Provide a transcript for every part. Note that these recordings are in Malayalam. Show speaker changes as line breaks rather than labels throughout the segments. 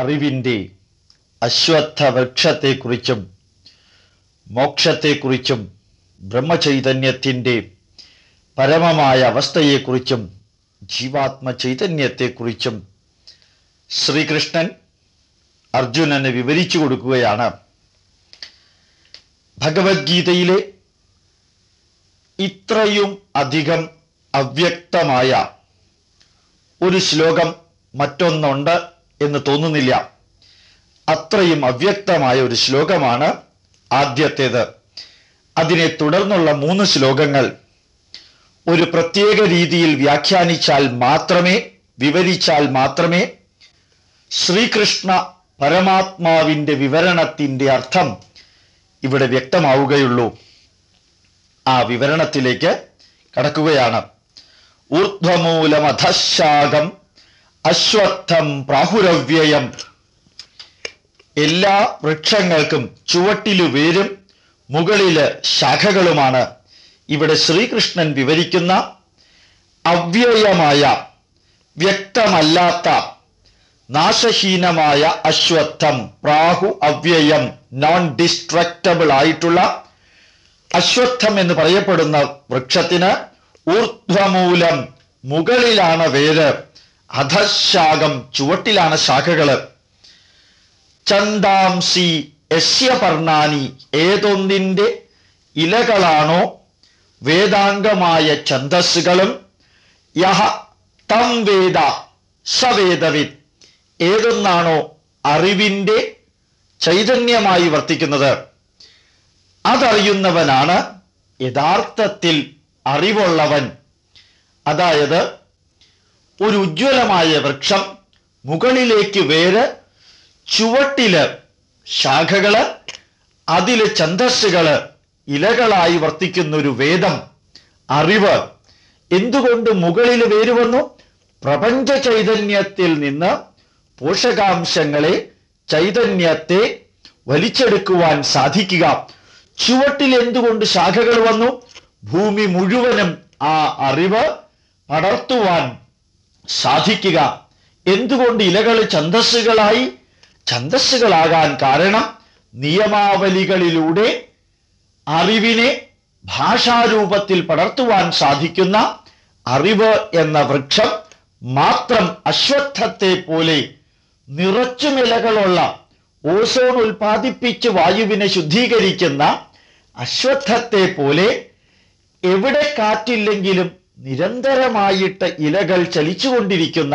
അറിവിന്റെ അശ്വത്ഥ വൃക്ഷത്തെക്കുറിച്ചും മോക്ഷത്തെക്കുറിച്ചും ബ്രഹ്മചൈതന്യത്തിന്റെ പരമമായ അവസ്ഥയെക്കുറിച്ചും ജീവാത്മ ചൈതന്യത്തെക്കുറിച്ചും ശ്രീകൃഷ്ണൻ അർജുനന് വിവരിച്ചു കൊടുക്കുകയാണ്. ഭഗവത്ഗീതയിലെ ഇത്രയും അധികം അവ്യക്തമായ ഒരു ശ്ലോകം മറ്റൊന്നുണ്ട്. എന്ന് തോന്നുന്നില്ല. അത്രയും അവ്യക്തമായ ഒരു ശ്ലോകമാണ് ആദ്യത്തേത്. അതിനെ തുടർന്നുള്ള മൂന്ന് ശ്ലോകങ്ങൾ. ഒരു പ്രത്യേക രീതിയിൽ വ്യാഖ്യാനിച്ചാൽ മാത്രമേ വിവരിച്ചാൽ മാത്രമേ ശ്രീകൃഷ്ണ പരമാത്മാവിന്റെ വിവരണത്തിന്റെ അർത്ഥം ഇവിടെ വ്യക്തമാവുകയുള്ളൂ. ആ വിവരണത്തിലേക്ക് കടക്കുകയാണ്. ഊർധ്വമൂലമധശാകം അശ്വത്ഥം പ്രാഹുരവ്യയം. എല്ലാ വൃക്ഷങ്ങൾക്കും ചുവട്ടിലു വേരും മുകളിൽ ശാഖകളുമാണ്. ഇവിടെ ശ്രീകൃഷ്ണൻ വിവരിക്കുന്ന അവ്യയമായ വ്യക്തമല്ലാത്ത നാശഹീനമായ അശ്വത്ഥം പ്രാഹു അവ്യയം നോൺ ഡിസ്ട്രക്റ്റബിൾ ആയിട്ടുള്ള അശ്വത്ഥം എന്ന് പറയപ്പെടുന്ന വൃക്ഷത്തിന് ഊർധ്വമൂലം മുകളിലാണ് വേര്. അധശാഖം ചുവട്ടിലാണ് ശാഖകൾ. ചന്ദാംസി യശ്യപർണാനി ഏതൊന്നിന്റെ ഇലകളാണോ വേദാംഗമായ ഛന്ദസ്സുകളും. യഹ തം വേദ സവേദവിത് ഏതൊന്നാണോ അറിവിന്റെ ചൈതന്യമായി വർത്തിക്കുന്നത്. അതറിയുന്നവനാണ് യഥാർത്ഥത്തിൽ അറിവുള്ളവൻ. അതായത് ഒരു ഉജ്ജ്വലമായ വൃക്ഷം മുകളിലേക്ക് വേര് ചുവട്ടിൽ ശാഖകൾ അതിലെ ഛന്ദസ്സുകൾ ഇലകളായി വർത്തിക്കുന്ന ഒരു വേദം അറിവ്. എന്തുകൊണ്ട് മുകളിൽ വേര് വന്നു? പ്രപഞ്ച ചൈതന്യത്തിൽ നിന്ന് പോഷകാംശങ്ങളെ ചൈതന്യത്തെ വലിച്ചെടുക്കുവാൻ സാധിക്കുക. ചുവട്ടിൽ എന്തുകൊണ്ട് ശാഖകൾ വന്നു? ഭൂമി മുഴുവനും ആ അറിവ് പടർത്തുവാൻ സാധിക്കുക. എന്തുകൊണ്ട് ഇലകൾ ഛന്തസ്സുകളായി ഛന്തസ്സുകളാകാൻ കാരണം നിയമാവലികളിലൂടെ അറിവിനെ ഭാഷാരൂപത്തിൽ പടർത്തുവാൻ സാധിക്കുന്ന അറിവ് എന്ന വൃക്ഷം മാത്രം അശ്വത്ഥത്തെ പോലെ നിറച്ചും ഇലകളുള്ള ഓസോൺ ഉൽപ്പാദിപ്പിച്ച് വായുവിനെ ശുദ്ധീകരിക്കുന്ന അശ്വത്ഥത്തെ പോലെ എവിടെ കാറ്റില്ലെങ്കിലും നിരന്തരമായിട്ട് ഇലകൾ ചലിച്ചുകൊണ്ടിരിക്കുന്ന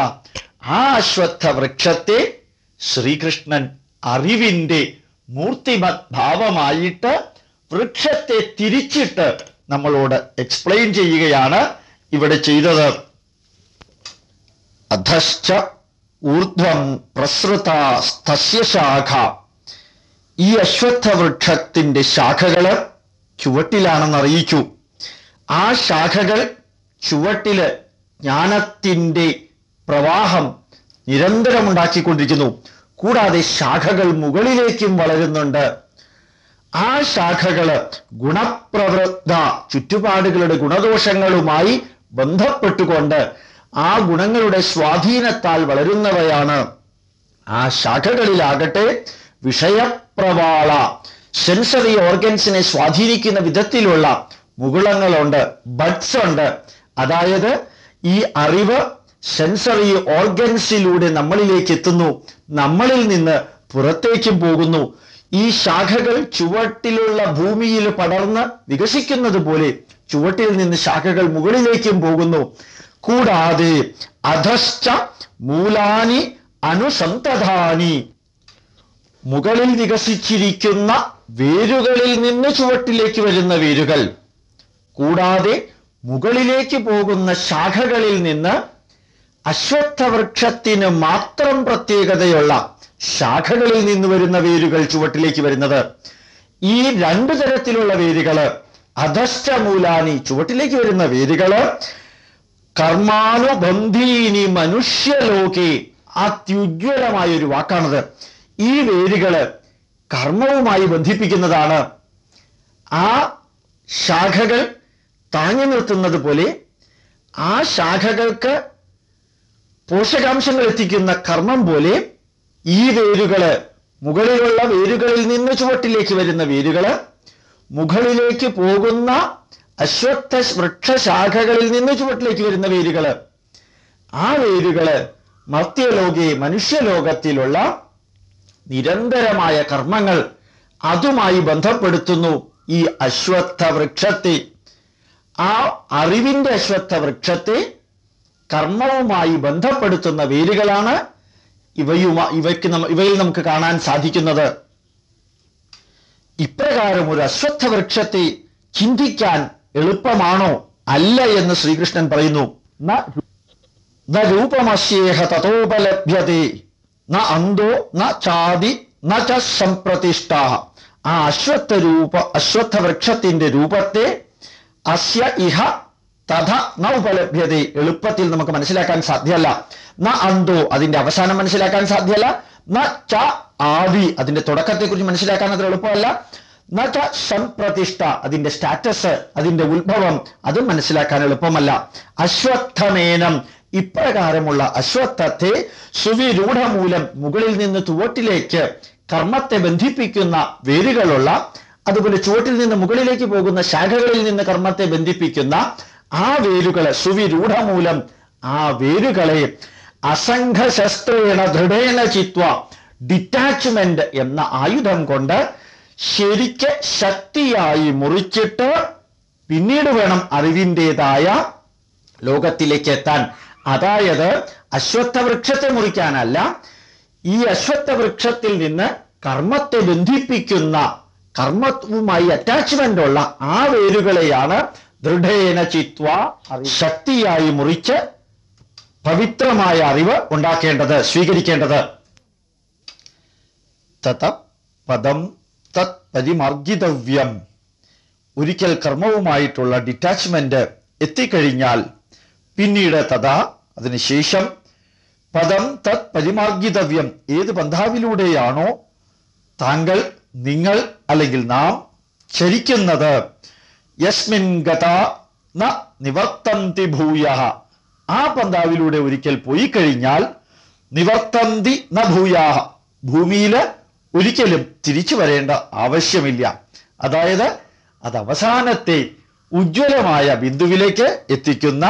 ആ അശ്വത്ഥ വൃക്ഷത്തെ ശ്രീകൃഷ്ണൻ അറിവിന്റെ മൂർത്തിമത് ഭാവമായിട്ട് വൃക്ഷത്തെ തിരിച്ചിട്ട് നമ്മളോട് എക്സ്പ്ലെയിൻ ചെയ്യുകയാണ് ഇവിടെ ചെയ്തത്. അധശ്ച ഊർധ്വം പ്രസൃതസ്തസ്യ ശാഖ. ഈ അശ്വത്ഥ വൃക്ഷത്തിന്റെ ശാഖകൾ ചുവട്ടിലാണെന്ന് അറിയിച്ചു ആ ശാഖകൾ ചുവട്ടിൽ ജ്ഞാനത്തിന്റെ പ്രവാഹം നിരന്തരം ഉണ്ടാക്കിക്കൊണ്ടിരിക്കുന്നു കൂടാതെ ശാഖകൾ മുകളിലേക്കും വളരുന്നുണ്ട്. ആ ശാഖകൾ ഗുണപ്രവൃത്ത ചുറ്റുപാടുകളുടെ ഗുണദോഷങ്ങളുമായി ബന്ധപ്പെട്ടുകൊണ്ട് ആ ഗുണങ്ങളുടെ സ്വാധീനത്താൽ വളരുന്നവയാണ്. ആ ശാഖകളിലാകട്ടെ വിഷയപ്രവാള സെൻസറി ഓർഗൻസിനെ സ്വാധീനിക്കുന്ന വിധത്തിലുള്ള മുകുളങ്ങളുണ്ട് ബഡ്സ് ഉണ്ട് അതായത് ഈ അറിവ് സെൻസറി ഓർഗൻസിലൂടെ നമ്മളിലേക്ക് എത്തുന്നു നമ്മളിൽ നിന്ന് പുറത്തേക്കും പോകുന്നു. ഈ ശാഖകൾ ചുവട്ടിലുള്ള ഭൂമിയിൽ പടർന്ന് വികസിക്കുന്നത് പോലെ ചുവട്ടിൽ നിന്ന് ശാഖകൾ മുകളിലേക്കും പോകുന്നു. കൂടാതെ അധശ്ച മൂലാനി അനുസന്തധാനി. മുകളിൽ വികസിച്ചിരിക്കുന്ന വേരുകളിൽ നിന്ന് ചുവട്ടിലേക്ക് വരുന്ന വേരുകൾ. കൂടാതെ മുകളിലേക്ക് പോകുന്ന ശാഖകളിൽ നിന്ന് അശ്വത്ഥവൃക്ഷത്തിന് മാത്രം പ്രത്യേകതയുള്ള ശാഖകളിൽ നിന്ന് വരുന്ന വേരുകൾ ചുവട്ടിലേക്ക് വരുന്നത്. ഈ രണ്ടു തരത്തിലുള്ള വേരുകൾ അധശ്ചമൂലാനി ചുവട്ടിലേക്ക് വരുന്ന വേരുകൾ കർമാനുബന്ധീനി മനുഷ്യലോകെ അത്യുജ്വലമായ ഒരു വാക്കാണത്. ഈ വേരുകൾ കർമ്മവുമായി ബന്ധിപ്പിക്കുന്നതാണ്. ആ ശാഖകൾ താങ്ങി നിർത്തുന്നത് പോലെ ആ ശാഖകൾക്ക് പോഷകാംശങ്ങൾ എത്തിക്കുന്ന കർമ്മം പോലെ ഈ വേരുകൾ മുകളിലുള്ള വേരുകളിൽ നിന്ന് ചുവട്ടിലേക്ക് വരുന്ന വേരുകൾ മുകളിലേക്ക് പോകുന്ന അശ്വത്ഥ വൃക്ഷശാഖകളിൽ നിന്ന് ചുവട്ടിലേക്ക് വരുന്ന വേരുകൾ ആ വേരുകൾ മർത്യലോകെ മനുഷ്യലോകത്തിലുള്ള നിരന്തരമായ കർമ്മങ്ങൾ അതുമായി ബന്ധപ്പെടുത്തുന്നു ഈ അശ്വത്ഥ വൃക്ഷത്തെ. ആ അറിവിന്റെ അശ്വത്ഥ വൃക്ഷത്തെ കർമ്മവുമായി ബന്ധപ്പെടുത്തുന്ന വേരുകളാണ് ഇവയുമാ ഇവയ്ക്ക് ഇവയിൽ നമുക്ക് കാണാൻ സാധിക്കുന്നത്. ഇപ്രകാരം ഒരു അശ്വത്ഥ വൃക്ഷത്തെ ചിന്തിക്കാൻ എളുപ്പമാണോ? അല്ല എന്ന് ശ്രീകൃഷ്ണൻ പറയുന്നു. ന രൂപമസ്യേഹ തഥോപലഭ്യതേ ന അന്തോ ന ചാതി ന ച ആ അശ്വത്ഥ രൂപ അശ്വത്ഥ വൃക്ഷത്തിന്റെ രൂപത്തെ അസ്യ ഇഹ തഥ ന ഉപലഭ്യത. എളുപ്പത്തിൽ നമുക്ക് മനസ്സിലാക്കാൻ സാധ്യമല്ല. ന അന്തോ അതിന്റെ അവസാനം മനസ്സിലാക്കാൻ സാധ്യമല്ല. ന ച ആദി അതിന്റെ തുടക്കത്തെക്കുറിച്ച് മനസ്സിലാക്കാൻ അത്ര എളുപ്പമല്ല. ന ച സംപ്രതിഷ്ഠ അതിന്റെ സ്റ്റാറ്റസ് അതിന്റെ ഉത്ഭവം അത് മനസ്സിലാക്കാൻ എളുപ്പമല്ല. അശ്വത്ഥമേനം ഇപ്രകാരമുള്ള അശ്വത്ഥത്തെ സുവിരൂഢമൂലം മുകളിൽ നിന്ന് തുവട്ടിലേക്ക് കർമ്മത്തെ ബന്ധിപ്പിക്കുന്ന വേരുകളുള്ള അതുപോലെ ചുവട്ടിൽ നിന്ന് മുകളിലേക്ക് പോകുന്ന ശാഖകളിൽ നിന്ന് കർമ്മത്തെ ബന്ധിപ്പിക്കുന്ന ആ വേരുകളെ സുവിരൂഢമൂലം ആ വേരുകളെ അസംഘശസ്ത്രേണ ദൃഢേണ ചിത്വ ഡിറ്റാച്ച്മെന്റ് എന്ന ആയുധം കൊണ്ട് ശരിക്ക് ശക്തിയായി മുറിച്ചിട്ട് പിന്നീട് വേണം അറിവിന്റെതായ ലോകത്തിലേക്ക് എത്താൻ. അതായത് അശ്വത്ഥ വൃക്ഷത്തെ മുറിക്കാനല്ല ഈ അശ്വത്ഥ വൃക്ഷത്തിൽ നിന്ന് കർമ്മത്തെ ബന്ധിപ്പിക്കുന്ന കർമ്മവുമായി അറ്റാച്ച്മെന്റ് ഉള്ള ആ വേരുകളെയാണ് ദൃഢേന ചിത്വ ശക്തിയായി മുറിച്ച് പവിത്രമായ അറിവ് ഉണ്ടാക്കേണ്ടത് സ്വീകരിക്കേണ്ടത്. തത പദം തത് പരിമാർജിതവ്യം. ഒരിക്കൽ കർമ്മവുമായിട്ടുള്ള ഡിറ്റാച്ച്മെന്റ് എത്തിക്കഴിഞ്ഞാൽ പിന്നീട് തഥാ അതിനുശേഷം പദം തത് പരിമാർഗിതവ്യം ഏത് ബന്ധാവിലൂടെയാണോ താങ്കൾ നിങ്ങൾ അല്ലെങ്കിൽ നാം ചരിക്കുന്നത് യസ്മിൻ ഗത ന നിവർത്തന്തി ഭൂയ ആ പന്താവിലൂടെ ഒരിക്കൽ പോയി കഴിഞ്ഞാൽ നിവർത്തന്തി ന ഭൂയാഹ. ഭൂമിയിൽ ഒരിക്കലും തിരിച്ചു വരേണ്ട ആവശ്യമില്ല. അതായത് അത് അവസാനത്തെ ഉജ്ജ്വലമായ ബിന്ദുവിലേക്ക് എത്തിക്കുന്ന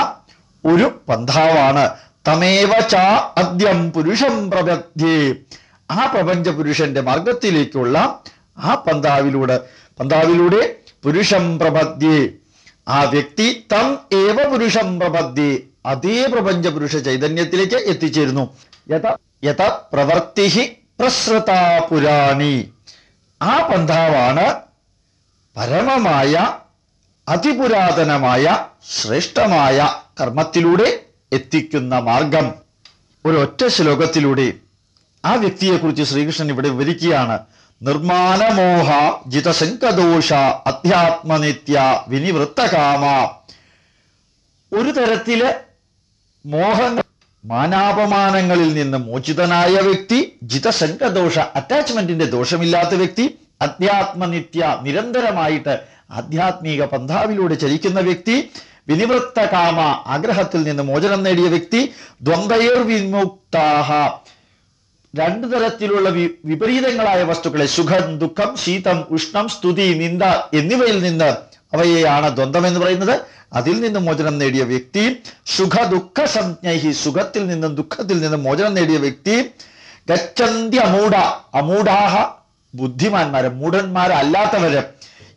ഒരു പന്ഥാവാണ് തമേവ ച അദ്യം പുരുഷം പ്രപദ്യേ ആ പ്രപഞ്ച പുരുഷന്റെ മാർഗത്തിലേക്കുള്ള ആ പന്താവിലൂടെ പന്താവിലൂടെ പുരുഷം പ്രപദ്യേ. ആ വ്യക്തി തം ഏവ പുരുഷം പ്രപദ്യേ. അതേ പ്രപഞ്ച പുരുഷ ചൈതന്യത്തിലേക്ക് എത്തിച്ചേരുന്നു. യഥ യഥ പ്രവർത്തി പ്രസൃതാ പുരാണി. ആ പന്ഥാവാണ് പരമമായ അതിപുരാതനമായ ശ്രേഷ്ഠമായ കർമ്മത്തിലൂടെ എത്തിക്കുന്ന മാർഗം. ഒരൊറ്റ ശ്ലോകത്തിലൂടെ ആ വ്യക്തിയെക്കുറിച്ച് ശ്രീകൃഷ്ണൻ ഇവിടെ വിവരിക്കുകയാണ്. നിർമാനമോഹ ജിതശങ്കദോഷ അധ്യാത്മനിത്യ വിനിവൃത്തകാമ. ഒരു തരത്തിൽ മോഹങ്ങൾ മാനാപമാനങ്ങളിൽ നിന്ന് മോചിതനായ വ്യക്തി ജിതശങ്കദോഷ അറ്റാച്ച്മെന്റിന്റെ ദോഷമില്ലാത്ത വ്യക്തി അധ്യാത്മനിത്യ നിരന്തരമായിട്ട് ആധ്യാത്മിക പന്ഥാവിലൂടെ ചലിക്കുന്ന വ്യക്തി വിനിവൃത്തകാമ ആഗ്രഹത്തിൽ നിന്ന് മോചനം നേടിയ വ്യക്തി ദ്വന്ദ്വയർ വിമുക്താഹ രണ്ടു തരത്തിലുള്ള വിപരീതങ്ങളായ വസ്തുക്കളെ സുഖം ദുഃഖം ശീതം ഉഷ്ണം സ്തുതി നിന്ദ എന്നിവയിൽ നിന്ന് അവയെയാണ് ദ്വന്ദ്വം എന്ന് പറയുന്നത്. അതിൽ നിന്ന് മോചനം നേടിയ വ്യക്തി സുഖ ദുഃഖ സംജ്ഞി സുഖത്തിൽ നിന്നും ദുഃഖത്തിൽ നിന്നും മോചനം നേടിയ വ്യക്തി ഗച്ഛന്തി അമൂഢ അമൂഢാഹ ബുദ്ധിമാന്മാരെ മൂഢന്മാരല്ലാത്തവരെ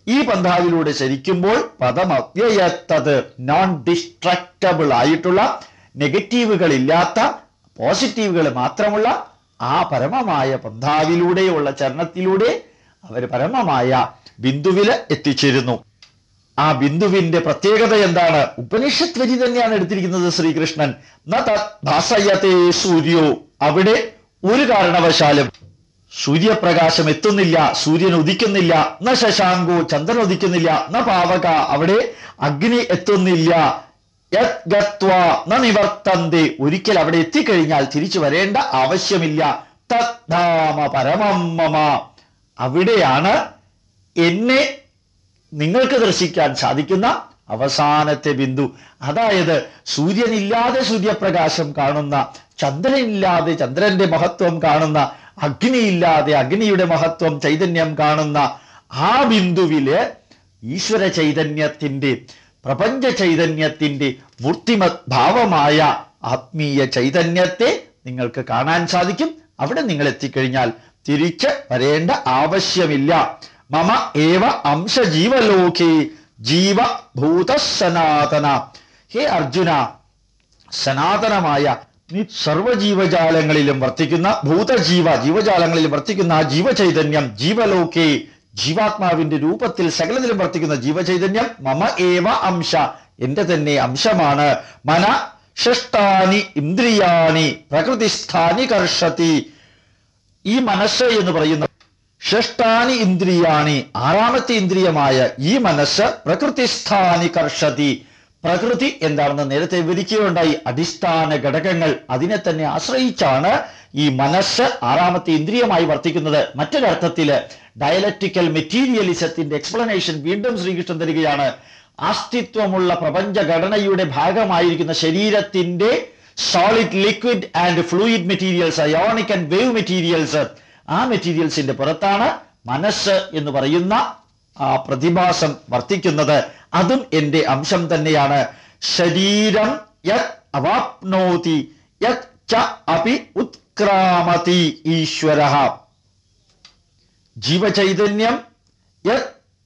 ഈ പന്ഥാവിലൂടെ ശരിക്കുമ്പോൾ പദം അവ്യയത്തത് നോൺ ഡിസ്ട്രക്റ്റബിൾ ആയിട്ടുള്ള നെഗറ്റീവുകൾ ഇല്ലാത്ത പോസിറ്റീവുകൾ മാത്രമുള്ള ആ പരമമായ പന്ഥാവിലൂടെയുള്ള ചരണത്തിലൂടെ അവർ പരമമായ ബിന്ദുവിൽ എത്തിച്ചേരുന്നു. ആ ബിന്ദുവിന്റെ പ്രത്യേകത എന്താണ്? ഉപനിഷത്ത് വരി തന്നെയാണ് എടുത്തിരിക്കുന്നത് ശ്രീകൃഷ്ണൻ. ഭാസയത്തെ സൂര്യോ. അവിടെ ഒരു കാരണവശാലും സൂര്യപ്രകാശം എത്തുന്നില്ല സൂര്യൻ ഉദിക്കുന്നില്ല. ന ശശാങ്കോ ചന്ദ്രൻ ഉദിക്കുന്നില്ല ന പാവക അവിടെ അഗ്നി എത്തുന്നില്ല. നിവർത്തന്തി ഒരിക്കൽ അവിടെ എത്തിക്കഴിഞ്ഞാൽ തിരിച്ചു വരേണ്ട ആവശ്യമില്ല. തദ്ധാമ പരമമ്മ മമ. അവിടെയാണ് എന്നെ നിങ്ങൾക്ക് ദർശിക്കാൻ സാധിക്കുന്ന അവസാനത്തെ ബിന്ദു. അതായത് സൂര്യനില്ലാതെ സൂര്യപ്രകാശം കാണുന്ന ചന്ദ്രനില്ലാതെ ചന്ദ്രന്റെ മഹത്വം കാണുന്ന അഗ്നിയില്ലാതെ അഗ്നിയുടെ മഹത്വം ചൈതന്യം കാണുന്ന ആ ബിന്ദുവിൽ ഈശ്വര ചൈതന്യത്തിന്റെ പ്രപഞ്ച ചൈതന്യത്തിന്റെ മൂർത്തിമത് ഭാവമായ ആത്മീയ ചൈതന്യത്തെ നിങ്ങൾക്ക് കാണാൻ സാധിക്കും. അവിടെ നിങ്ങൾ എത്തിക്കഴിഞ്ഞാൽ തിരിച്ച് വരേണ്ട ആവശ്യമില്ല. മമ ഏവ അംശജീവലോകേ ജീവഭൂത സനാതന ഹേ അർജുന സനാതനമായ സർവജീവജാലങ്ങളിലും വർത്തിക്കുന്ന ഭൂതജീവ ജീവജാലങ്ങളിലും വർത്തിക്കുന്ന ആ ജീവചൈതന്യം ജീവലോകേ ജീവാത്മാവിന്റെ രൂപത്തിൽ സകലത്തിലും വർത്തിക്കുന്ന ജീവചൈതന്യം മമ ഏവ അംശ. എന്റെ തന്നെ അംശമാണ്. മന ഷഷ്ടാനി ഇന്ദ്രിയാണി പ്രകൃതിസ്ഥാനി കർഷതി. ഈ മനസ്സ് എന്ന് പറയുന്ന ഷഷ്ടാനി ഇന്ദ്രിയാണി ആറാമത്തെ ഇന്ദ്രിയമായ ഈ മനസ്സ് പ്രകൃതിസ്ഥാനി കർഷതി. പ്രകൃതി എന്താണെന്ന് നേരത്തെ വിവരിക്കുകയുണ്ടായി. അടിസ്ഥാന ഘടകങ്ങൾ അതിനെ തന്നെ ആശ്രയിച്ചാണ് ഈ മനസ്സ് ആറാമത്തെ ഇന്ദ്രിയമായി വർത്തിക്കുന്നത്. മറ്റൊരർത്ഥത്തിൽ ഡയലക്റ്റിക്കൽ മെറ്റീരിയലിസത്തിന്റെ എക്സ്പ്ലനേഷൻ വീണ്ടും ശ്രീകൃഷ്ണൻ തരികയാണ്. അസ്തിത്വമുള്ള പ്രപഞ്ചഘടനയുടെ ഭാഗമായിരിക്കുന്ന ശരീരത്തിന്റെ solid liquid and fluid materials ionic and wave materials ആ മെറ്റീരിയൽസിന്റെ പുറത്താണ് മനസ്സ് എന്ന് പറയുന്ന ആ പ്രതിഭാസം വർത്തിക്കുന്നത്. അതും എന്റെ അംശം തന്നെയാണ്. ശരീരം യത് അവാപ്നോതി യത് ച അപി ഉത്ക്രാമതി ഈശ്വര. ജീവചൈതന്യം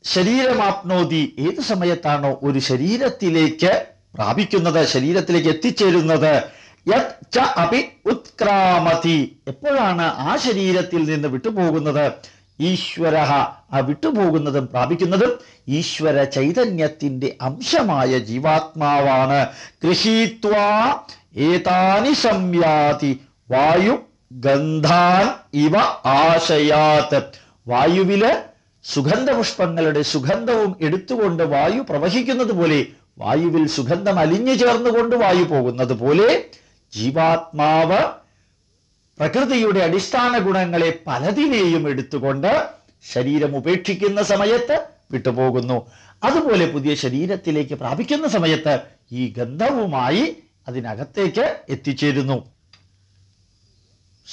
ശരീരമാപ്നോതി ഏത് സമയത്താണോ ഒരു ശരീരത്തിലേക്ക് പ്രാപിക്കുന്നത് ശരീരത്തിലേക്ക് എത്തിച്ചേരുന്നത് അപി ഉത്ക്രാമതി. എപ്പോഴാണ് ആ ശരീരത്തിൽ നിന്ന് വിട്ടുപോകുന്നത്? ഈശ്വര ആ വിട്ടുപോകുന്നതും പ്രാപിക്കുന്നതും ഈശ്വര ചൈതന്യത്തിന്റെ അംശമായ ജീവാത്മാവാണ്. കൃഷിത്വാ ഏതാനി സംയാതി. വായു ഗന്ധാൻ ഇവ ആശയാത്. വായുവിൽ സുഗന്ധപുഷ്പങ്ങളുടെ സുഗന്ധവും എടുത്തുകൊണ്ട് വായു പ്രവഹിക്കുന്നത് പോലെ വായുവിൽ സുഗന്ധം അലിഞ്ഞു ചേർന്നുകൊണ്ട് വായു പോകുന്നത് പോലെ ജീവാത്മാവ് പ്രകൃതിയുടെ അടിസ്ഥാന ഗുണങ്ങളെ പലതിനെയും എടുത്തുകൊണ്ട് ശരീരം ഉപേക്ഷിക്കുന്ന സമയത്ത് വിട്ടുപോകുന്നു. അതുപോലെ പുതിയ ശരീരത്തിലേക്ക് പ്രാപിക്കുന്ന സമയത്ത് ഈ ഗന്ധവുമായി അതിനകത്തേക്ക് എത്തിച്ചേരുന്നു.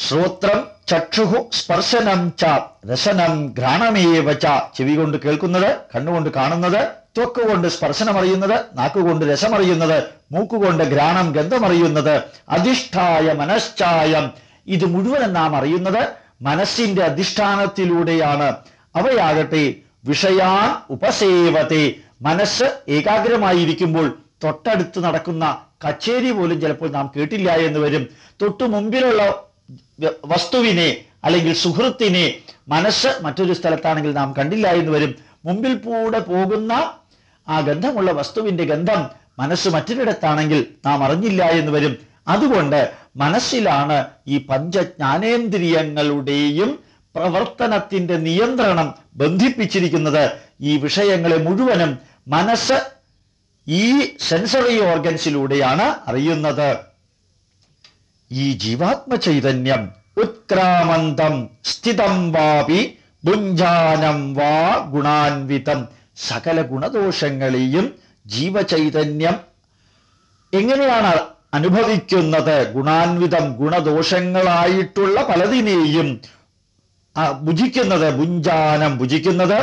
ശ്രോത്രം ചക്ഷുഹു സ്പർശനം ച രസനം ഘ്രാണമേവ ച ചെവി കൊണ്ട് കേൾക്കുന്നത് കണ്ണുകൊണ്ട് കാണുന്നത് ത്വക്കുകൊണ്ട് സ്പർശനമറിയുന്നത് നാക്കുകൊണ്ട് രസമറിയുന്നത് മൂക്കുകൊണ്ട് ഘ്രാണം ഗന്ധമറിയുന്നത് അധിഷ്ഠായ മനശ്ചായം. ഇത് മുഴുവൻ നാം അറിയുന്നത് മനസ്സിന്റെ അധിഷ്ഠാനത്തിലൂടെയാണ്. അവയാകട്ടെ വിഷയാ ഉപസേവത്തെ. മനസ്സ് ഏകാഗ്രമായിരിക്കുമ്പോൾ തൊട്ടടുത്ത് നടക്കുന്ന കച്ചേരി പോലും ചിലപ്പോൾ നാം കേട്ടില്ല എന്ന് വരും. തൊട്ടു മുമ്പിലുള്ള വസ്തുവിനെ അല്ലെങ്കിൽ സുഹൃത്തിനെ മനസ്സ് മറ്റൊരു സ്ഥലത്താണെങ്കിൽ നാം കണ്ടില്ല എന്ന് വരും. മുമ്പിൽ കൂടെ പോകുന്ന ആ ഗന്ധമുള്ള വസ്തുവിന്റെ ഗന്ധം മനസ്സ് മറ്റൊരിടത്താണെങ്കിൽ നാം അറിഞ്ഞില്ല എന്ന് വരും. അതുകൊണ്ട് മനസ്സിലാണ് ഈ പഞ്ചജ്ഞാനേന്ദ്രിയങ്ങളുടെയും പ്രവർത്തനത്തിന്റെ നിയന്ത്രണം ബന്ധിപ്പിച്ചിരിക്കുന്നത്. ഈ വിഷയങ്ങളെ മുഴുവനും മനസ്സ് ഈ സെൻസറി ഓർഗൻസിലൂടെയാണ് അറിയുന്നത്. ഈ ജീവാത്മ ചൈതന്യം ഉത്ക്രാമന്തം സ്ഥിതം വാപി ഭുഞ്ചാനം വാ ഗുണാൻവിതം സകല ഗുണദോഷങ്ങളെയും ജീവചൈതന്യം. എങ്ങനെയാണ് അനുഭവിക്കുന്നത് ഗുണാൻവിതം ഗുണദോഷങ്ങളായിട്ടുള്ള പലതിനെയും ഭുജിക്കുന്നത് ഭുഞ്ചാനം ഭുജിക്കുന്നത്.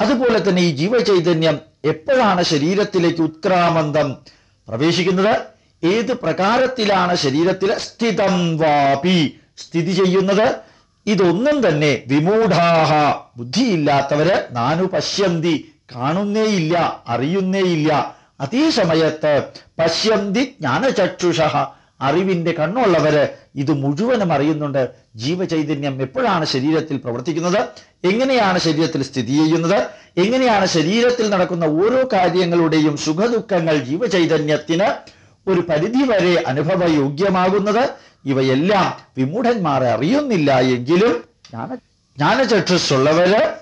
അതുപോലെ തന്നെ ഈ ജീവചൈതന്യം എപ്പോഴാണ് ശരീരത്തിലേക്ക് ഉത്ക്രാമന്തം പ്രവേശിക്കുന്നത്? ഏത് പ്രകാരത്തിലാണ് ശരീരത്തിൽ സ്ഥിതം വാപി? സ്ഥിതി ചെയ്യുന്നത് ഇതൊന്നും തന്നെ വിമൂഢാഹ ബുദ്ധിയില്ലാത്തവര് നാനു പശ്യന്തി കാണുന്നേയില്ല അറിയുന്നേയില്ല. അതേ സമയത്ത് പശ്യന്തി ജ്ഞാനചക്ഷുഷ അറിവിന്റെ കണ്ണുള്ളവര് ഇത് മുഴുവനും അറിയുന്നുണ്ട്. ജീവചൈതന്യം എപ്പോഴാണ് ശരീരത്തിൽ പ്രവർത്തിക്കുന്നത്? എങ്ങനെയാണ് ശരീരത്തിൽ സ്ഥിതി ചെയ്യുന്നത്? എങ്ങനെയാണ് ശരീരത്തിൽ നടക്കുന്ന ഓരോ കാര്യങ്ങളുടെയും സുഖദുഃഖങ്ങൾ ജീവചൈതന്യത്തിന് ഒരു പരിധി വരെ അനുഭവയോഗ്യമാകുന്നത് ഇവയെല്ലാം വിമൂഢന്മാർ അറിയുന്നില്ല എങ്കിലും ജ്ഞാന ജ്ഞാനചക്ഷുസ്സുള്ളവര്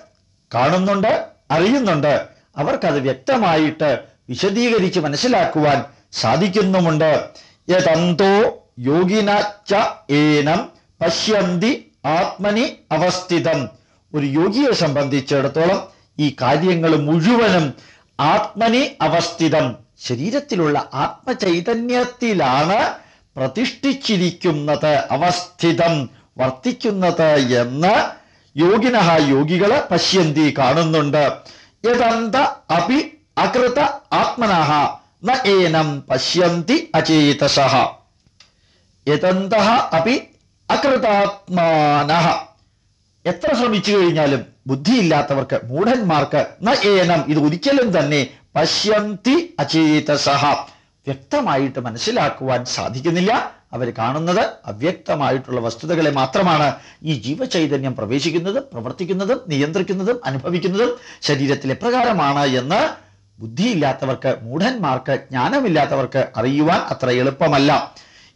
കാണുന്നുണ്ട് അറിയുന്നുണ്ട്. അവർക്കത് വ്യക്തമായിട്ട് വിശദീകരിച്ച് മനസ്സിലാക്കുവാൻ സാധിക്കുന്നുമുണ്ട്. യതന്തോ യോഗിന ച ഏനം പശ്യന്തി ആത്മനി അവസ്ഥിതം. ഒരു യോഗിയെ സംബന്ധിച്ചിടത്തോളം ഈ കാര്യങ്ങൾ മുഴുവനും ആത്മനി അവസ്ഥിതം. ശരീരത്തിലുള്ള ആത്മചൈതന്യത്തിലാണ് പ്രതിഷ്ഠിച്ചിരിക്കുന്നത് അവസ്ഥിതം വർത്തിക്കുന്നത് എന്ന് യോഗിന യോഗികൾ പശ്യന്തി കാണുന്നുണ്ട്. യദന്ത അപി അകൃത ആത്മനഹ നേനം പശ്യന്തി അചേതസഹ യതന്ത അപി അകൃതാത്മാനഃ എത്ര ശ്രമിച്ചു കഴിഞ്ഞാലും ബുദ്ധിയില്ലാത്തവർക്ക് മൂഢന്മാർക്ക് ന ഏനം ഇത് ഒരിക്കലും തന്നെ പശ്യന്തി അചേതസഹ വ്യക്തമായിട്ട് മനസ്സിലാക്കുവാൻ സാധിക്കുന്നില്ല. അവർ കാണുന്നത് അവ്യക്തമായിട്ടുള്ള വസ്തുതകളെ മാത്രമാണ്. ഈ ജീവചൈതന്യം പ്രവേശിക്കുന്നതും പ്രവർത്തിക്കുന്നതും നിയന്ത്രിക്കുന്നതും അനുഭവിക്കുന്നതും ശരീരത്തിൽ എപ്രകാരമാണ് എന്ന് ബുദ്ധിയില്ലാത്തവർക്ക് മൂഢന്മാർക്ക് ജ്ഞാനമില്ലാത്തവർക്ക് അറിയുവാൻ അത്ര എളുപ്പമല്ല.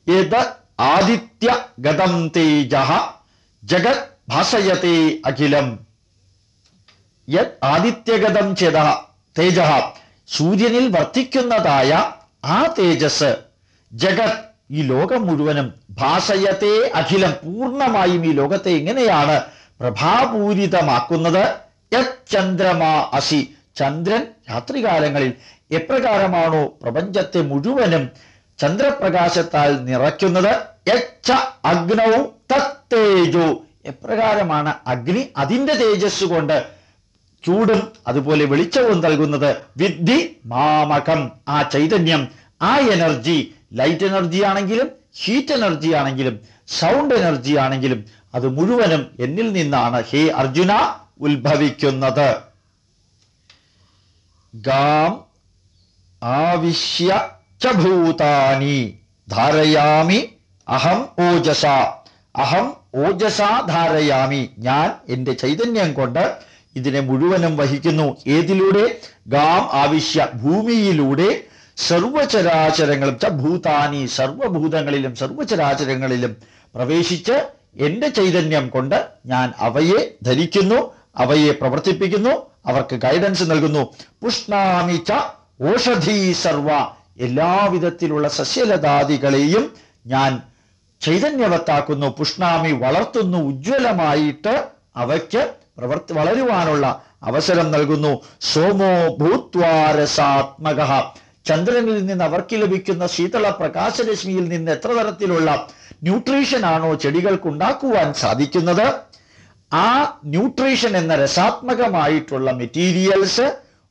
ഏത് ആദിത്യ ഗതം തേജ ജഗത് ഭാഷയത്തെ അഖിലം. യത് ആദിത്യഗതം ചെയ്ത തേജ. സൂര്യനിൽ വർത്തിക്കുന്നതായ ആ തേജസ് ജഗത് ഈ ലോകം മുഴുവനും ഭാഷയത്തെ അഖിലം പൂർണമായും ഈ ലോകത്തെ എങ്ങനെയാണ് പ്രഭാപൂരിതമാക്കുന്നത്? യത് ചന്ദ്രമാ അസി. ചന്ദ്രൻ രാത്രികാലങ്ങളിൽ എപ്രകാരമാണോ പ്രപഞ്ചത്തെ മുഴുവനും ചന്ദ്രപ്രകാശത്താൽ നിറയ്ക്കുന്നത്? യച്ച അഗ്നവും തത്തേജോ എപ്രകാരമാണ് അഗ്നി അതിന്റെ തേജസ് കൊണ്ട് ചൂടും അതുപോലെ വെളിച്ചവും നൽകുന്നത് വിദ്ധി മാമകം. ആ ചൈതന്യം ആ എനർജി ലൈറ്റ് എനർജി ആണെങ്കിലും ഹീറ്റ് എനർജി ആണെങ്കിലും സൗണ്ട് എനർജി ആണെങ്കിലും അത് മുഴുവനും എന്നിൽ നിന്നാണ് ഹേ അർജുന ഉത്ഭവിക്കുന്നത്. ഗാം ആവിശ്യ ചൂതാനി ധാരയാമി അഹം ഓജസ. അഹം ഓജസ ധാരയാമി. ഞാൻ എന്റെ ചൈതന്യം കൊണ്ട് ഇതിനെ മുഴുവനും വഹിക്കുന്നു. ഏതിലൂടെ? ഗാം ആവശ്യ ഭൂമിയിലൂടെ. സർവചരാചരങ്ങളും ഭൂതാനി സർവഭൂതങ്ങളിലും സർവചരാചരങ്ങളിലും പ്രവേശിച്ച് എന്റെ ചൈതന്യം കൊണ്ട് ഞാൻ അവയെ ധരിക്കുന്നു അവയെ പ്രവർത്തിപ്പിക്കുന്നു അവർക്ക് ഗൈഡൻസ് നൽകുന്നു. പുഷ്ണാമിച്ച ഓഷധി സർവ. എല്ലാവിധത്തിലുള്ള സസ്യലതാദികളെയും ഞാൻ ചൈതന്യവത്താക്കുന്നു. പുഷ്ണാമി വളർത്തുന്നു ഉജ്ജ്വലമായിട്ട് അവയ്ക്ക് പ്രവർത്തി വളരുവാനുള്ള അവസരം നൽകുന്നു. സോമോ ഭൂത്വാരസാത്മക. ചന്ദ്രനിൽ നിന്ന് അവർക്ക് ലഭിക്കുന്ന ശീതള പ്രകാശരശ്മിയിൽ നിന്ന് എത്ര തരത്തിലുള്ള ന്യൂട്രീഷൻ ആണോ ചെടികൾക്ക് ഉണ്ടാക്കുവാൻ സാധിക്കുന്നത്? ആ ന്യൂട്രീഷൻ എന്ന രസാത്മകമായിട്ടുള്ള മെറ്റീരിയൽസ്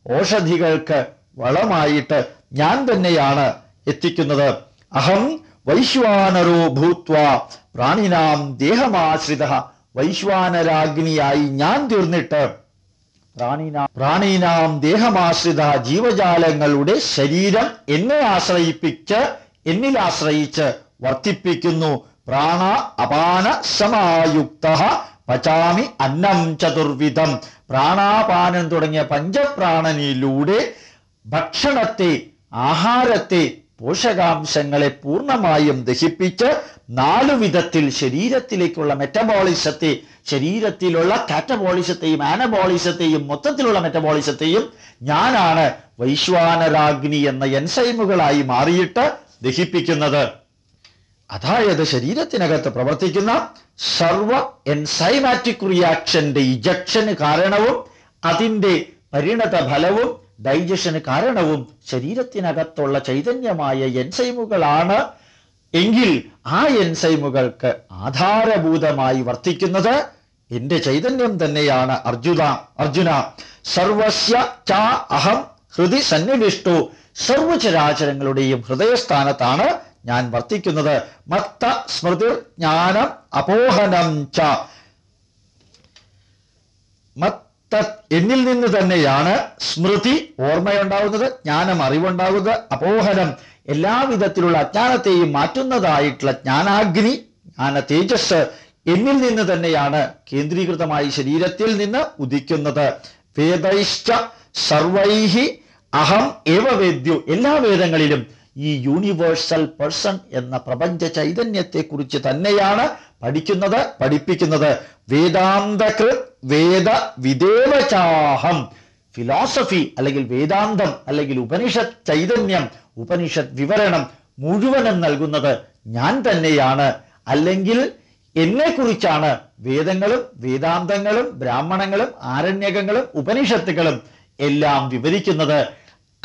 ഓഷധികൾക്ക് വളമായിട്ട് ഞാൻ തന്നെയാണ് എത്തിക്കുന്നത്. അഹം വൈശ്വാനരോ ഭൂത്വ പ്രാണിനാം ദേഹമാശ്രിത. വൈശ്വാനരാഗ്നിയായി ഞാൻ തീർന്നിട്ട് പ്രാണീനാ ദേഹമാശ്രിത ജീവജാലങ്ങളുടെ ശരീരം എന്നെ ആശ്രയിപ്പിച്ച് എന്നിൽ ആശ്രയിച്ച് വർദ്ധിപ്പിക്കുന്നു പ്രാണ അപാന സമായുക്ത പചാമി അന്നം ചതുർവിധം. പ്രാണാപാനം തുടങ്ങിയ പഞ്ചപ്രാണനിലൂടെ ഭക്ഷണത്തെ ആഹാരത്തെ പോഷകാംശങ്ങളെ പൂർണമായും ദഹിപ്പിച്ച് നാലു വിധത്തിൽ ശരീരത്തിലേക്കുള്ള മെറ്റബോളിസത്തെ ശരീരത്തിലുള്ള കാറ്റബോളിസത്തെയും ആനബോളിസത്തെയും മൊത്തത്തിലുള്ള മെറ്റബോളിസത്തെയും ഞാനാണ് വൈശ്വാനരാഗ്നി എന്ന എൻസൈമുകളായി മാറിയിട്ട് ദഹിപ്പിക്കുന്നത്. അതായത് ശരീരത്തിനകത്ത് പ്രവർത്തിക്കുന്ന സർവ എൻസൈമാറ്റിക് റിയാക്ഷന്റെ ഇജക്ഷന് കാരണവും അതിന്റെ പരിണത ഫലവും ഡൈജഷന് കാരണവും ശരീരത്തിനകത്തുള്ള ചൈതന്യമായ എൻസൈമുകളാണ്. എങ്കിൽ ആ എൻസൈമുകൾക്ക് ആധാരഭൂതമായി വർത്തിക്കുന്നത് എന്റെ ചൈതന്യം തന്നെയാണ് അർജുന അർജുന. സർവസ്യ ച അഹം ഹൃദി സന്നിവിഷ്ടു. സർവചരാചരങ്ങളുടെയും ഹൃദയസ്ഥാനത്താണ് ഞാൻ വർത്തിക്കുന്നത്. മത്ത സ്മൃതി ജ്ഞാനം അപോഹനം ച. മത്ത എന്നിൽ നിന്ന് തന്നെയാണ് സ്മൃതി ഓർമ്മയുണ്ടാവുന്നത് ജ്ഞാനം അറിവുണ്ടാവുന്നത് അപോഹനം എല്ലാവിധത്തിലുള്ള അജ്ഞാനത്തെയും മാറ്റുന്നതായിട്ടുള്ള ജ്ഞാനാഗ്നി ജ്ഞാന തേജസ് എന്നിൽ നിന്ന് തന്നെയാണ് കേന്ദ്രീകൃതമായി ശരീരത്തിൽ നിന്ന് ഉദിക്കുന്നത്. വേദൈശ്ച സർവൈഹി അഹം ഏവ വേദ്യു എല്ലാ വേദങ്ങളിലും ഈ യൂണിവേഴ്സൽ പേഴ്സൺ എന്ന പ്രപഞ്ച ചൈതന്യത്തെ കുറിച്ച് തന്നെയാണ് പഠിക്കുന്നത് പഠിപ്പിക്കുന്നത്. വേദാന്തകൃത് വേദ വിദേവചാഹം. ഫിലോസഫി അല്ലെങ്കിൽ വേദാന്തം അല്ലെങ്കിൽ ഉപനിഷത് ചൈതന്യം ഉപനിഷത് വിവരണം മുഴുവനും നൽകുന്നത് ഞാൻ തന്നെയാണ്. അല്ലെങ്കിൽ എന്നെക്കുറിച്ചാണ് വേദങ്ങളും വേദാന്തങ്ങളും ബ്രാഹ്മണങ്ങളും ആരണ്യകങ്ങളും ഉപനിഷത്തുകളും എല്ലാം വിവരിക്കുന്നത്.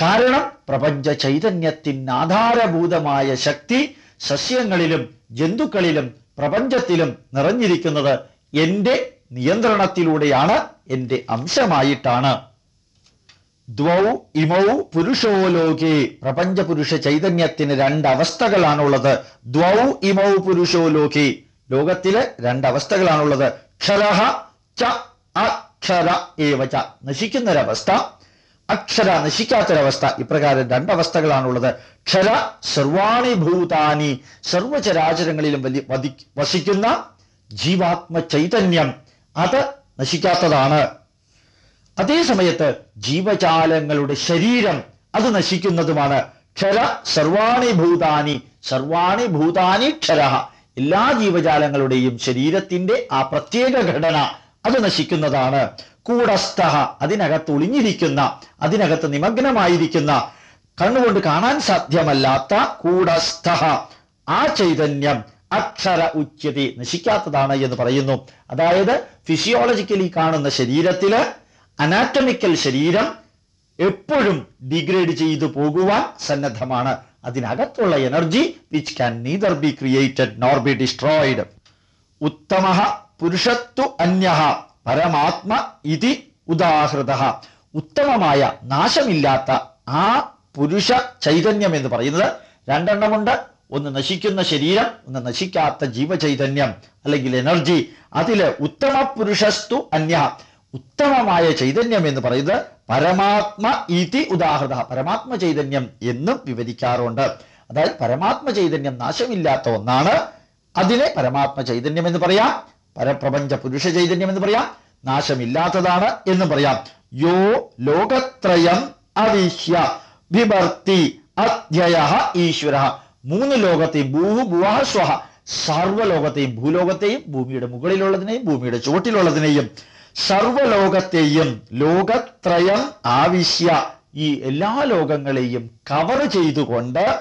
കാരണം പ്രപഞ്ച ചൈതന്യത്തിന് ആധാരഭൂതമായ ശക്തി സസ്യങ്ങളിലും ജന്തുക്കളിലും പ്രപഞ്ചത്തിലും നിറഞ്ഞിരിക്കുന്നത് എന്റെ നിയന്ത്രണത്തിലൂടെയാണ് എന്റെ അംശമായിട്ടാണ്. ദ്വൗ ഇമൗ പുരുഷോ ലോകേ പ്രപഞ്ച ചൈതന്യത്തിന് രണ്ട് അവസ്ഥകളാണുള്ളത്. ദ്വൗ ഇമൗ പുരുഷോ ലോകേ ലോകത്തിൽ രണ്ട് അവസ്ഥകളാണുള്ളത്. ക്ഷരഹ ച അക്ഷര ഏവച നശിക്കുന്നൊരവസ്ഥ. അക്ഷര നശിക്കാത്തൊരവസ്ഥ ഇപ്രകാരം രണ്ടവസ്ഥകളാണുള്ളത് ക്ഷര സർവാണി ഭൂതാനി. സർവചരാചരങ്ങളിലും വലിയ വസിക്കുന്ന ജീവാത്മ ചൈതന്യം. അത് നശിക്കാത്തതാണ്. അതേ സമയത്ത് ജീവജാലങ്ങളുടെ ശരീരം അത് നശിക്കുന്നതുമാണ്. ക്ഷര സർവാണി ഭൂതാനി. സർവാണി ഭൂതാനി ക്ഷര. എല്ലാ ജീവജാലങ്ങളുടെയും ശരീരത്തിന്റെ ആ പ്രത്യേക ഘടന അത് നശിക്കുന്നതാണ്. കൂടസ്ഥ അതിനകത്ത് ഒളിഞ്ഞിരിക്കുന്ന അതിനകത്ത് നിമഗ്നമായിരിക്കുന്ന കണ്ണുകൊണ്ട് കാണാൻ സാധ്യമല്ലാത്ത കൂടസ്ഥ ആ ചൈതന്യം അക്ഷര ഉച്ചതി നശിക്കാത്തതാണ് എന്ന് പറയുന്നു. അതായത് ഫിസിയോളജിക്കലി കാണുന്ന ശരീരത്തിൽ അനാറ്റമിക്കൽ ശരീരം എപ്പോഴും ഡിഗ്രേഡ് ചെയ്തു പോകുവാൻ സന്നദ്ധമാണ്. അതിനകത്തുള്ള energy which can neither be created nor be destroyed ഉത്തമ പുരുഷത്വ അന്യ പരമാത്മ ഇതി ഉദാഹൃത. ഉത്തമമായ നാശമില്ലാത്ത ആ പുരുഷ ചൈതന്യം എന്ന് പറയുന്നത് രണ്ടെണ്ണമുണ്ട്. ഒന്ന് നശിക്കുന്ന ശരീരം ഒന്ന് നശിക്കാത്ത ജീവചൈതന്യം അല്ലെങ്കിൽ എനർജി. അതിൽ ഉത്തമ പുരുഷസ്തു അന്യ. ഉത്തമമായ ചൈതന്യം എന്ന് പറയുന്നത് പരമാത്മ ഇതി ഉദാഹൃത. പരമാത്മ ചൈതന്യം എന്നും വിവരിക്കാറുണ്ട്. അതായത് പരമാത്മ ചൈതന്യം നാശമില്ലാത്ത ഒന്നാണ്. അതിനെ പരമാത്മ ചൈതന്യം എന്ന് പറയാം. പരപ്രപഞ്ച പുരുഷ ചൈതന്യം എന്ന് പറയാം. നാശമില്ലാത്തതാണ് എന്ന് പറയാം. യോ ലോകത്രയം അവിശ്യ വിഭർത്തി അധ്യയ ഈശ്വര. മൂന്ന് ലോകത്തെയും ഭൂഹു സർവലോകത്തെയും സ്വഹ. ഭൂലോകത്തെയും ഭൂമിയുടെ മുകളിലുള്ളതിനെയും ഭൂമിയുടെ ചുവട്ടിലുള്ളതിനെയും. സർവലോകത്തെയും ലോകത്രയം ആവശ്യ ഈ എല്ലാ ലോകങ്ങളെയും കവർ ചെയ്തുകൊണ്ട്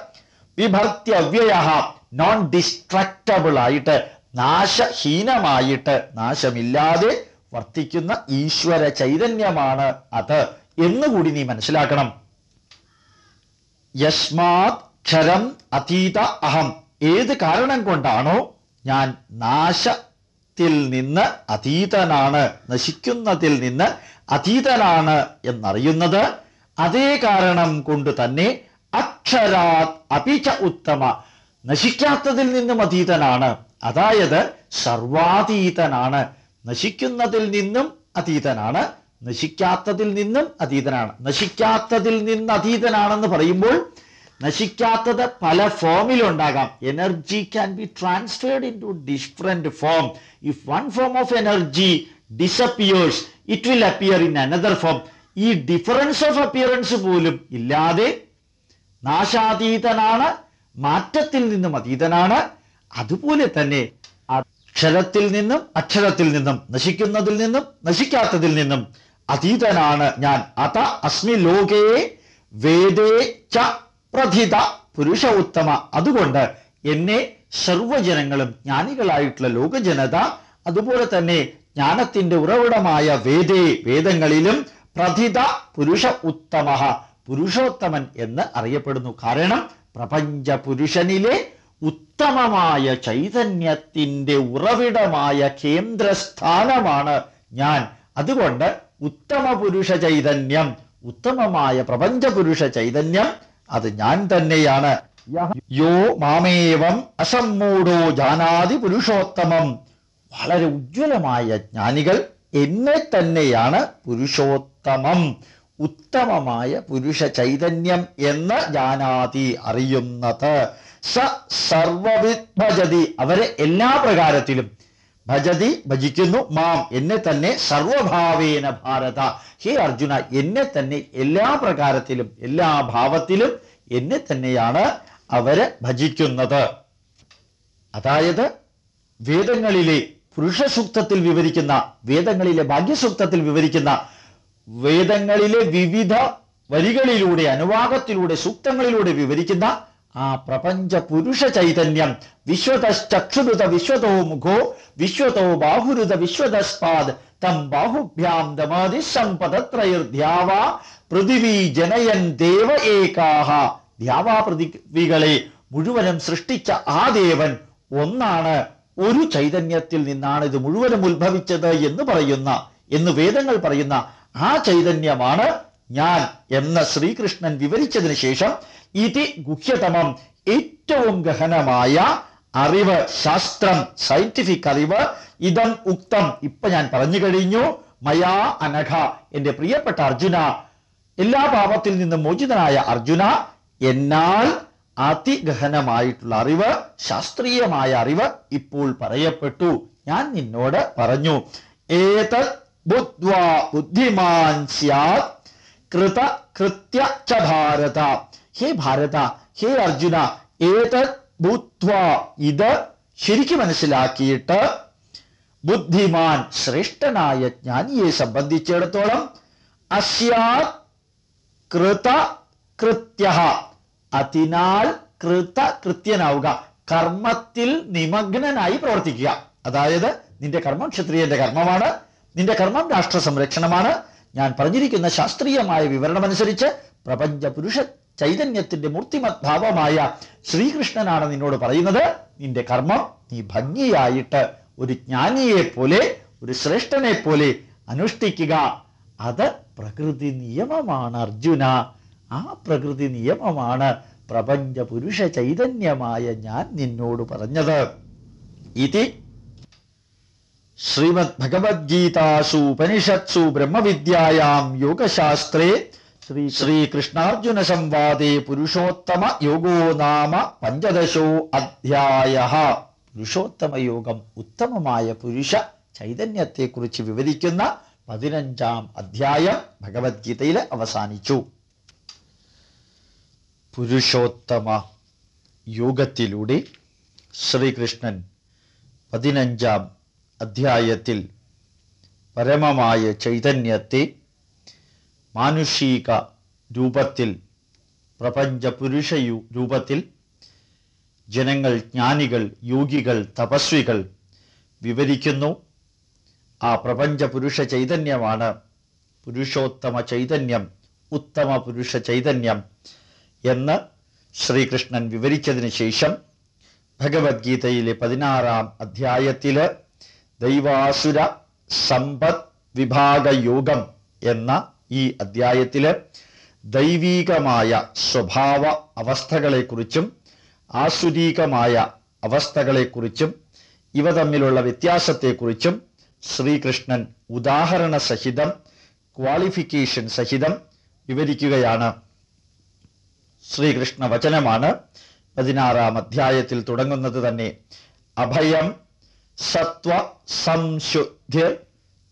വിഭക്ത്യവ്യയ നോൺ ഡിസ്ട്രക്റ്റബിൾ ആയിട്ട് നാശഹീനമായിട്ട് നാശമില്ലാതെ വർത്തിക്കുന്ന ഈശ്വര ചൈതന്യമാണ് അത് എന്നുകൂടി നീ മനസ്സിലാക്കണം. യസ്മാത് ക്ഷരം അതീത അഹം. ഏത് കാരണം കൊണ്ടാണോ ഞാൻ നാശത്തിൽ നിന്ന് അതീതനാണ് നശിക്കുന്നതിൽ നിന്ന് അതീതനാണ് എന്നറിയുന്നത്. അതേ കാരണം കൊണ്ട് തന്നെ അക്ഷരാത് അപിച ഉത്തമ. നശിക്കാത്തതിൽ നിന്നും അതീതനാണ്. അതായത് സർവാതീതനാണ്. നശിക്കുന്നതിൽ നിന്നും അതീതനാണ്. നശിക്കാത്തതിൽ നിന്നും അതീതനാണ്. നശിക്കാത്തതിൽ നിന്ന് അതീതനാണെന്ന് പറയുമ്പോൾ നശിക്കാത്തത് പല ഫോമിലുണ്ടാകാം. Energy can be transferred into different form. If one form of energy disappears it will appear in another form. ഈ ഡിഫറൻസ് ഓഫ് അപ്പിയറൻസ് പോലും ഇല്ലാതെ നാശാതീതനാണ് മാറ്റത്തിൽ നിന്നും അതീതനാണ് അതുപോലെ തന്നെ അക്ഷരത്തിൽ നിന്നും അക്ഷരത്തിൽ നിന്നും നശിക്കുന്നതിൽ നിന്നും നശിക്കാത്തതിൽ നിന്നും അതീതനാണ് ഞാൻ. അത അസ്മി ലോകേ വേദേ ച പ്രഥിത പുരുഷ ഉത്തമ. അതുകൊണ്ട് എന്നെ സർവജനങ്ങളും ജ്ഞാനികളായിട്ടുള്ള ലോകജനത അതുപോലെ തന്നെ ജ്ഞാനത്തിന്റെ ഉറവിടമായ വേദേ വേദങ്ങളിലും പ്രഥിത പുരുഷ ഉത്തമ പുരുഷോത്തമൻ എന്ന് അറിയപ്പെടുന്നു. കാരണം പ്രപഞ്ച പുരുഷനിലെ ഉത്തമമായ ചൈതന്യത്തിന്റെ ഉറവിടമായ കേന്ദ്രസ്ഥാനമാണ് ഞാൻ. അതുകൊണ്ട് ഉത്തമ പുരുഷ ചൈതന്യം ഉത്തമമായ പ്രപഞ്ച പുരുഷ ചൈതന്യം അത് ഞാൻ തന്നെയാണ്. യോ മാമേവം അസമ്മൂഢോ ജാനാതി പുരുഷോത്തമം. വളരെ ഉജ്ജ്വലമായ ജ്ഞാനികൾ എന്നെ തന്നെയാണ് പുരുഷോത്തമം. ഉത്തമമായ പുരുഷ ചൈതന്യം എന്ന് ജാനാതി അറിയുന്നത്. സ സർവവിത് ഭജതി അവരെ എല്ലാ പ്രകാരത്തിലും ഭജതി ഭജിക്കുന്നു. മാം എന്നെ തന്നെ സർവഭാവേന ഭാരത. ഹേ അർജുന എന്നെ തന്നെ എല്ലാ പ്രകാരത്തിലും എല്ലാ ഭാവത്തിലും എന്നെ തന്നെയാണ് അവർ ഭജിക്കുന്നത്. അതായത് വേദങ്ങളിലെ പുരുഷസൂക്തത്തിൽ വിവരിക്കുന്ന വേദങ്ങളിലെ ഭാഗ്യസൂക്തത്തിൽ വിവരിക്കുന്ന വേദങ്ങളിലെ വിവിധ വരികളിലൂടെ അനുവാദത്തിലൂടെ സൂക്തങ്ങളിലൂടെ വിവരിക്കുന്ന ആ പ്രപഞ്ച പുരുഷ ചൈതന്യം. വിശ്വതശ്ചക്ഷുരുത വിശ്വതോ മുഖോ വിശ്വതോ ബാഹുരുത വിശ്വതസ്പാദ്. തം ബാഹുഭ്യാം ദമാതി സമ്പദത്രയർധ്യാവ പൃഥിവി ജനയൻ ദേവ ഏകാഹ. ധ്യാവാ പൃഥിവികളെ മുഴുവനും സൃഷ്ടിച്ച ആ ദേവൻ ഒന്നാണ്. ഒരു ചൈതന്യത്തിൽ നിന്നാണ് ഇത് മുഴുവനും ഉത്ഭവിച്ചത് എന്ന് പറയുന്ന എന്ന് വേദങ്ങൾ പറയുന്ന ആ ചൈതന്യമാണ് ഞാൻ എന്ന് ശ്രീകൃഷ്ണൻ വിവരിച്ചതിന് ശേഷം ഇതി ഗുഹ്യതമം ഏറ്റവും ഗഹനമായ അറിവ് ശാസ്ത്രം സയന്റിഫിക് അറിവ് ഇതം ഉക്തം. ഇപ്പൊ ഞാൻ പറഞ്ഞു കഴിഞ്ഞു. മയാ അനഘ. എന്റെ പ്രിയപ്പെട്ട അർജുന. എല്ലാ പാപത്തിൽ നിന്നും മോചിതനായ അർജുന. എന്നാൽ അതിഗഹനമായിട്ടുള്ള അറിവ് ശാസ്ത്രീയമായ അറിവ് ഇപ്പോൾ പറയപ്പെട്ടു. ഞാൻ നിന്നോട് പറഞ്ഞു ഏത് ബുദ്ധിമാൻ സ്യാത് കൃത കൃത്യ ഭാരത. ഹേ ഭാരത ഹേ അർജുന ഏത് ഭൂത്വ ഇത് ശരിക്കും മനസ്സിലാക്കിയിട്ട് ബുദ്ധിമാൻ ശ്രേഷ്ഠനായ ജ്ഞാനിയെ സംബന്ധിച്ചിടത്തോളം അസ്യാ കൃത കൃത്യ അതിനാൽ കൃത കൃത്യനാവുക. കർമ്മത്തിൽ നിമഗ്നനായി പ്രവർത്തിക്കുക. അതായത് നിന്റെ കർമ്മം ക്ഷത്രിയന്റെ കർമ്മമാണ്. നിന്റെ കർമ്മം രാഷ്ട്ര സംരക്ഷണമാണ് ഞാൻ പറഞ്ഞിരിക്കുന്ന ശാസ്ത്രീയമായ വിവരണമനുസരിച്ച് പ്രപഞ്ച പുരുഷ ചൈതന്യത്തിന്റെ മൂർത്തിമത് ഭാവമായ ശ്രീകൃഷ്ണനാണ് നിന്നോട് പറയുന്നത്. നിന്റെ കർമ്മം നീ ഭംഗിയായിട്ട് ഒരു ജ്ഞാനിയെ പോലെ ഒരു ശ്രേഷ്ഠനെ പോലെ അനുഷ്ഠിക്കുക. അത് പ്രകൃതി നിയമമാണ് അർജുന. ആ പ്രകൃതി നിയമമാണ് പ്രപഞ്ച പുരുഷ ചൈതന്യമായ ഞാൻ നിന്നോട് പറഞ്ഞത്. ഇതി ശ്രീമദ് ഭഗവത്ഗീതാസു ഉപനിഷത്സു ബ്രഹ്മവിദ്യം യോഗശാസ്ത്രേ ശ്രീ ശ്രീകൃഷ്ണാർജുന സംവാദേ പുരുഷോത്തമ യോഗോ നാമ പഞ്ചദശോ അധ്യായ. പുരുഷോത്തമ യോഗം ഉത്തമമായ പുരുഷ ചൈതന്യത്തെക്കുറിച്ച് വിവരിക്കുന്ന പതിനഞ്ചാം അധ്യായം ഭഗവത്ഗീതയിൽ അവസാനിച്ചു. പുരുഷോത്തമ യോഗത്തിലൂടെ ശ്രീകൃഷ്ണൻ പതിനഞ്ചാം അധ്യായത്തിൽ പരമമായ ചൈതന്യത്തെ മാനുഷിക രൂപത്തിൽ പ്രപഞ്ച പുരുഷ രൂപത്തിൽ ജനങ്ങൾ ജ്ഞാനികൾ യോഗികൾ തപസ്വികൾ വിവരിക്കുന്നു. ആ പ്രപഞ്ച പുരുഷ ചൈതന്യമാണ് പുരുഷോത്തമ ചൈതന്യം ഉത്തമ പുരുഷ ചൈതന്യം എന്ന് ശ്രീകൃഷ്ണൻ വിവരിച്ചതിന് ശേഷം ഭഗവത്ഗീതയിലെ പതിനാറാം അധ്യായത്തിൽ ദൈവാസുര സമ്പദ് വിഭാഗയോഗം എന്ന ഈ അധ്യായത്തിൽ ദൈവീകമായ സ്വഭാവ അവസ്ഥകളെക്കുറിച്ചും ആസുരീകമായ അവസ്ഥകളെക്കുറിച്ചും ഇവ തമ്മിലുള്ള വ്യത്യാസത്തെക്കുറിച്ചും ശ്രീകൃഷ്ണൻ ഉദാഹരണ സഹിതം ക്വാളിഫിക്കേഷൻ സഹിതം വിവരിക്കുകയാണ്. ശ്രീകൃഷ്ണ വചനമാണ് പതിനാറാം അധ്യായത്തിൽ തുടങ്ങുന്നത് തന്നെ. അഭയം സത്വ സംശുദ്ധി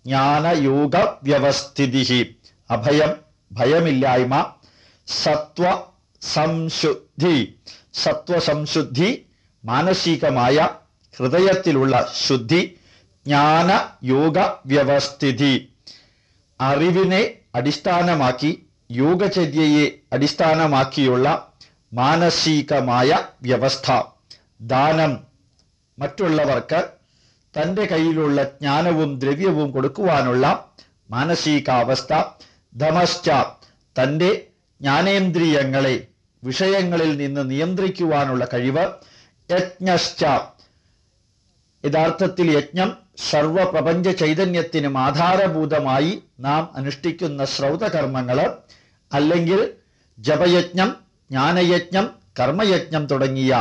ജ്ഞാനയോഗ വ്യവസ്ഥിതി അഭയം ഭയമില്ലായ്മ സത്വ സംശുദ്ധി. സത്വസംശുദ്ധി മാനസികമായ ഹൃദയത്തിലുള്ള ശുദ്ധി ജ്ഞാന യോഗ വ്യവസ്ഥിതി. അറിവിനെ അടിസ്ഥാനമാക്കി യോഗചര്യയെ അടിസ്ഥാനമാക്കിയുള്ള മാനസികമായ വ്യവസ്ഥ. ദാനം. മറ്റുള്ളവർക്ക് തന്റെ കയ്യിലുള്ള ജ്ഞാനവും ദ്രവ്യവും കൊടുക്കുവാനുള്ള മാനസികാവസ്ഥ ധമശ്ച. തന്റെ ജ്ഞാനേന്ദ്രിയങ്ങളെ വിഷയങ്ങളിൽ നിന്ന് നിയന്ത്രിക്കുവാനുള്ള കഴിവ് യജ്ഞശ്ച. യഥാർത്ഥത്തിൽ യജ്ഞം സർവപ്രപഞ്ച ചൈതന്യത്തിനും ആധാരഭൂതമായി നാം അനുഷ്ഠിക്കുന്ന ശ്രൗതകർമ്മങ്ങൾ അല്ലെങ്കിൽ ജപയജ്ഞം ജ്ഞാനയജ്ഞം കർമ്മയജ്ഞം തുടങ്ങിയ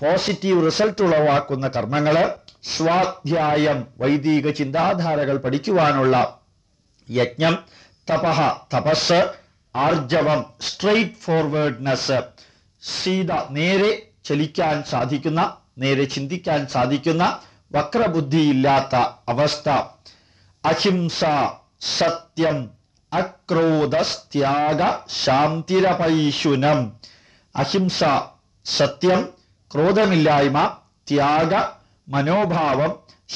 പോസിറ്റീവ് റിസൾട്ട് ഉളവാക്കുന്ന കർമ്മങ്ങൾ സ്വാധ്യായം വൈദിക ചിന്താധാരകൾ പഠിക്കുവാനുള്ള യജ്ഞം തപഹ തപസ് ആർജവം സ്ട്രെയിറ്റ് ഫോർവേഡ്നെസ് സീത നേരെ ചലിക്കാൻ സാധിക്കുന്ന നേരെ ചിന്തിക്കാൻ സാധിക്കുന്ന വക്രബുദ്ധിയില്ലാത്ത അവസ്ഥ. അഹിംസ സത്യം അക്രോധസ്ത്യാഗ ശാന്തിരപൈശുനം. അഹിംസ സത്യം ക്രോധമില്ലായ്മ ത്യാഗ മനോഭാവം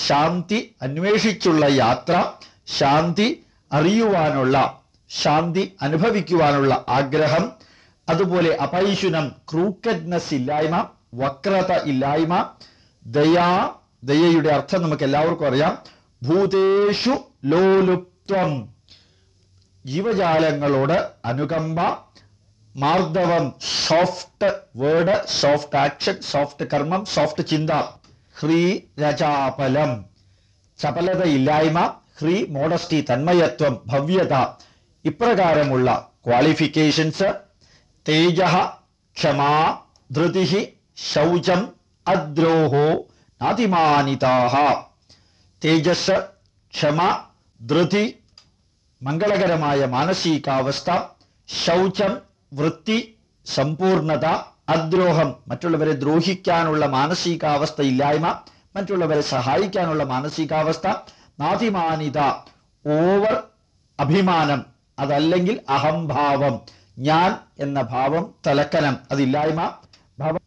ശാന്തി അന്വേഷിച്ചുള്ള യാത്ര ശാന്തി അറിയുവാനുള്ള ശാന്തി അനുഭവിക്കുവാനുള്ള ആഗ്രഹം അതുപോലെ അപൈശുനം ക്രൂക്കഡ്നെസ് ഇല്ലായ്മ വക്രത ഇല്ലായ്മ ദയാ ദയയുടെ അർത്ഥം നമുക്ക് എല്ലാവർക്കും അറിയാം. ഭൂതേഷു ലോലുപ്ത്വം. ജീവജാലങ്ങളോട് അനുകമ്പ മാർദ്ദവം soft word soft action soft കർമ്മം സോഫ്റ്റ് ചിന്ത ഹ്രീ ചപലത ചപലതയില്ലായ്മ ഹ്രീ മോഡസ്റ്റി തന്മയത്വം ഭവ്യത ഇപ്രകാരമുള്ള ക്വാളിഫിക്കേഷൻസ് തേജ ക്ഷമാ ധൃതി ശൗചം അദ്രോഹോ നാതിമാനിതാഹ. തേജസ് ക്ഷമ ധൃതി മംഗളകരമായ മാനസികാവസ്ഥ ശൗചം വൃത്തി സമ്പൂർണത അദ്രോഹം മറ്റുള്ളവരെ ദ്രോഹിക്കാനുള്ള മാനസികാവസ്ഥ ഇല്ലായ്മ മറ്റുള്ളവരെ സഹായിക്കാനുള്ള മാനസികാവസ്ഥ നാതിമാനിത ഓവർ അഭിമാനം അതല്ലെങ്കിൽ അഹംഭാവം ഞാൻ എന്ന ഭാവം തലക്കനം അതില്ലായ്മ ഭാവം